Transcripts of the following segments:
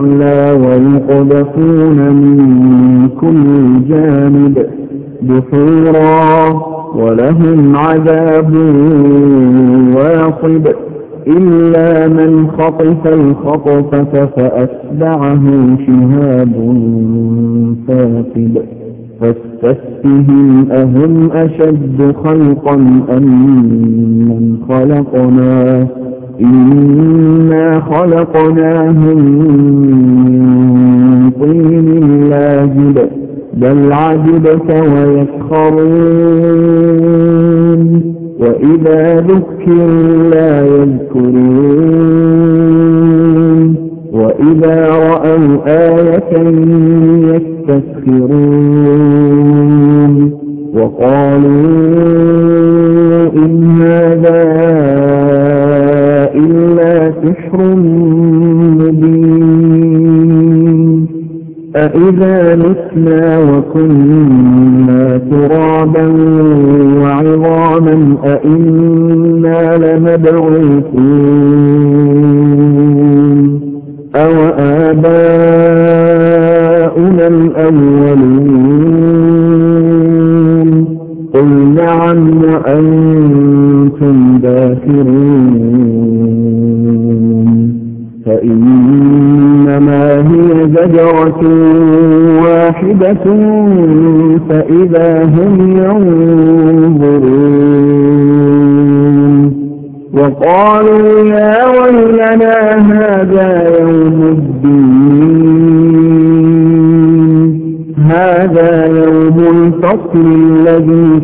الأعلى ويقذفون من كل جانب دحورا ولهم عذاب واصب إلا من خطف الخطفة فأتبعه شهاب ثاقب فاستفتهم أهم أشد خلقا أم من خلقنا؟ إنا خلقناهم من طين لاجب بل عجبت ويسخرون وإذا ذكروا لا يذكرون وإذا رأوا آية أإذا نسنا وكنا ترابا وعظاما أئنا لمبعوثون. أو آباؤنا الأولون. قل نعم وأنتم داخرون. واحدة فإذا هم ينظرون. وقالوا يا ويلنا هذا يوم الدين. هذا يوم الفصل الذي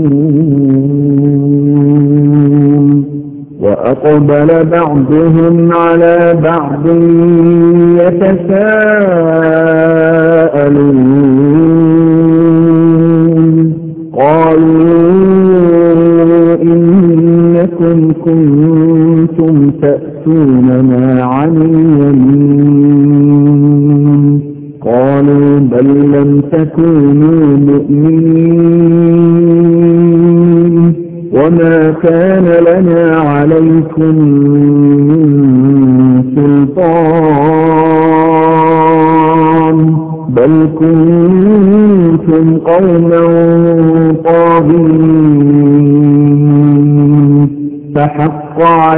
وأقبل بعضهم على بعض يتساءلون. قالوا إنكم كنتم تأتوننا عن اليمين. قالوا بل لم تكونوا مؤمنين. وما كان لنا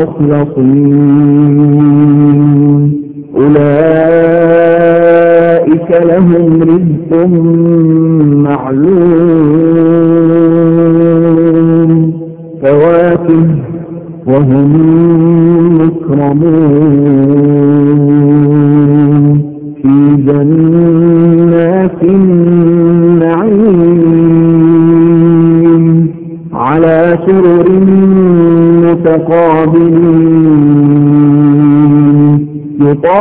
المخلصين أولئك لهم رزق معلوم. فواكه وهم مكرمون.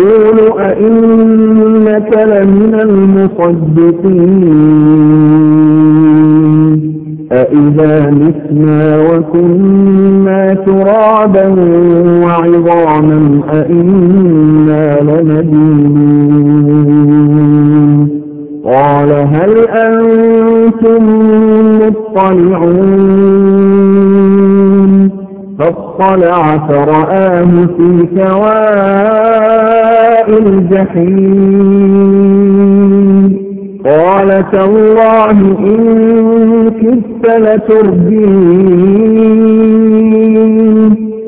يقول أئنك لمن المصدقين؟ أئذا متنا وكنا ترابا وعظاما أئنا فاطلع فرآه في سواء الجحيم. قال تالله إن كدت لتردين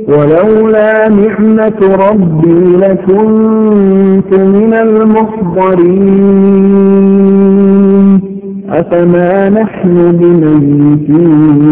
ولولا نعمة ربي لكنت من المحضرين. أفما نحن بميتين؟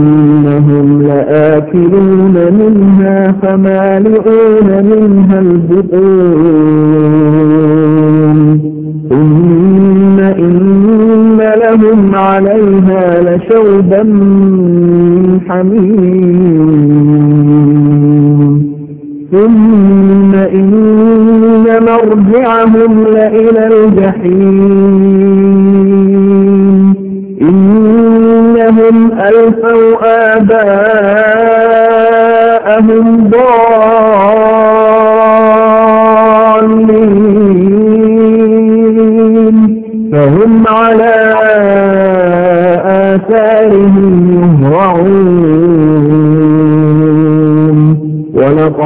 لآكلون منها فمالئون منها البطون.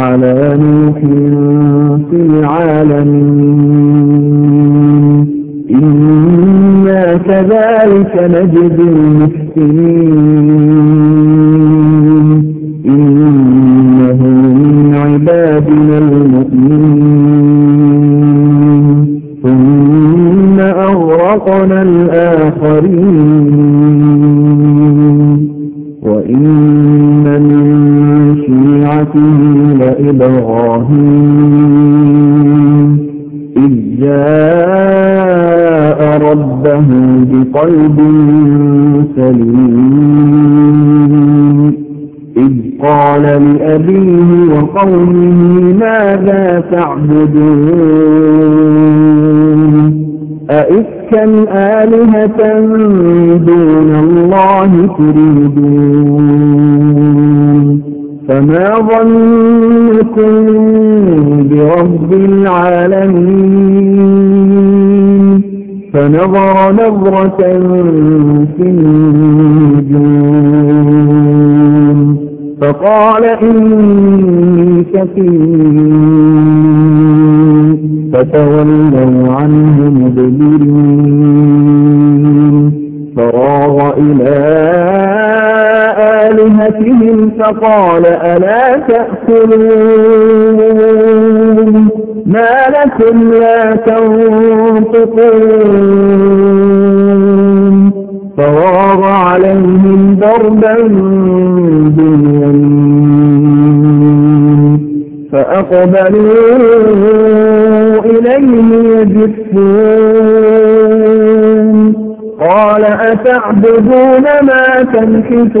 على نوح في العالمين. إنا كذلك نجزي المحسنين. بقلب سليم. إذ قال لأبيه وقومه ماذا تعبدون؟ أئفكا آلهة دون الله تريدون؟ فما ظنكم فنظر نظرة في النجوم. فقال إني سكين فتولوا عنه مدبرين. فراغ إلى آلهتهم فقال ألا تأكلون؟ لكم لا تنطقون. فراغ عليهم ضربا باليمين. فأقبلوا إليه يجفون. قال أتعبدون ما تنحتون؟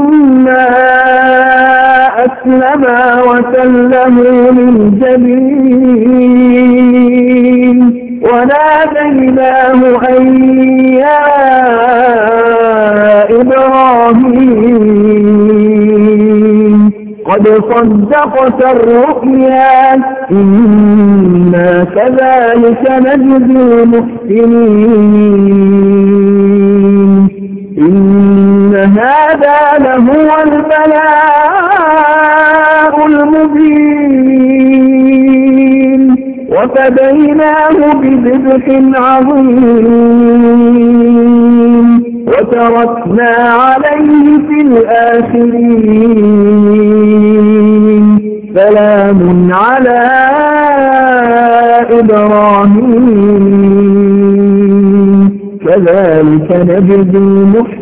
أسلما وسلموا للجبين. وناديناه أن يا إبراهيم. قد صدقت الرؤيا. إنا كذلك نجزي المحسنين. إن هذا لهو البلاء. العذاب المبين. وفديناه بذبح عظيم. وتركنا عليه في الآخرين. سلام على إبراهيم. كذلك نجد المحسنين.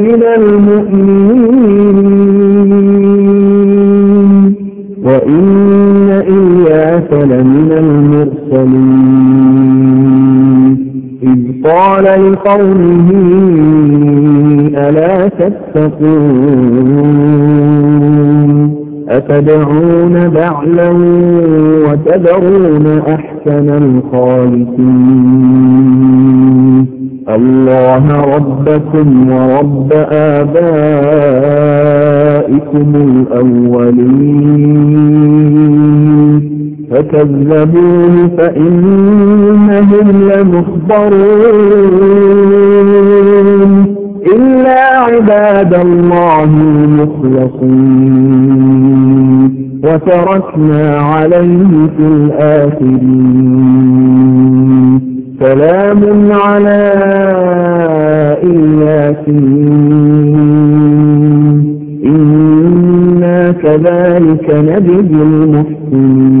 قال لقومه ألا تتقون؟ أتدعون بعلا وتدعون أحسن الخالقين؟ الله ربكم ورب آبائكم الأولين. فكذبوه فإنهم لمخبرون إلا عباد الله المخلصين. وتركنا عليه في الآخرين. سلام على إياسين إنا كذلك نجد المحسنين.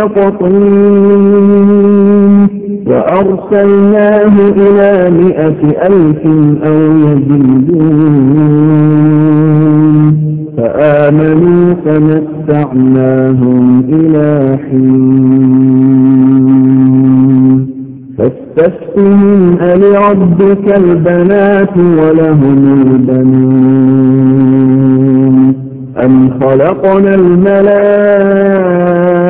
يقطين وأرسلناه إلى مئة ألف أو يزيدون فمتعناهم إلى حين فاستفتهم ألربك البنات ولهم البنون أم خلقنا الملائكة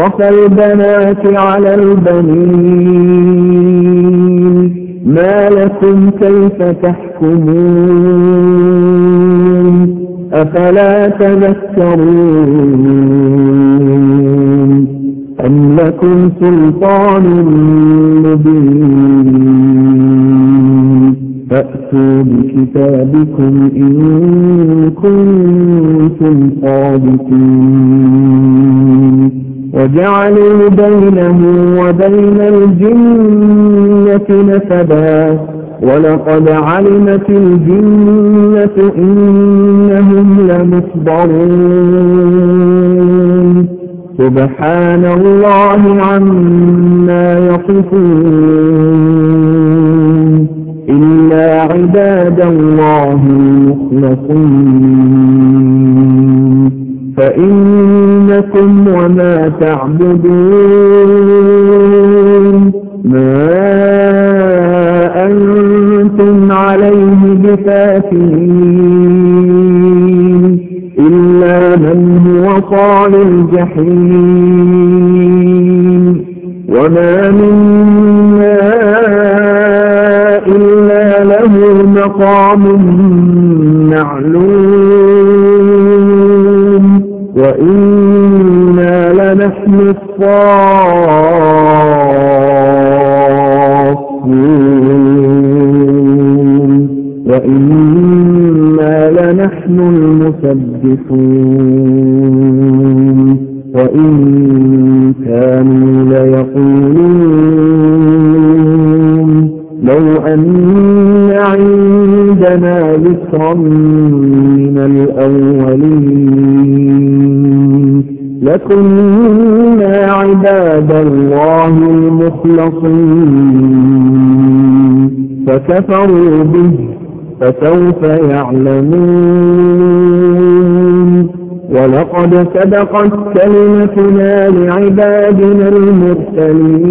أصطفى البنات على البنين ما لكم كيف تحكمون أفلا تذكرون أم لكم سلطان مبين فأتوا بكتابكم إن وجعلوا بينه وبين الجنة نسبا. ولقد علمت الجنة إنهم لمصبرون. سبحان الله عما يصفون. إلا عباد الله المخلصين. فإنكم وما تعبدون ما أنتم عليه بفاتين إلا من هو صال الجحيم وما منا له مقام معلوم. وإنا لنحن الصافون وإنا لنحن المسبحون. وإن كانوا ليقولون. لو أن عندنا ذكرا من الأولين لكنا المخلصين فكفروا به فسوف يعلمون. ولقد سبقت كلمتنا لعبادنا المرسلين.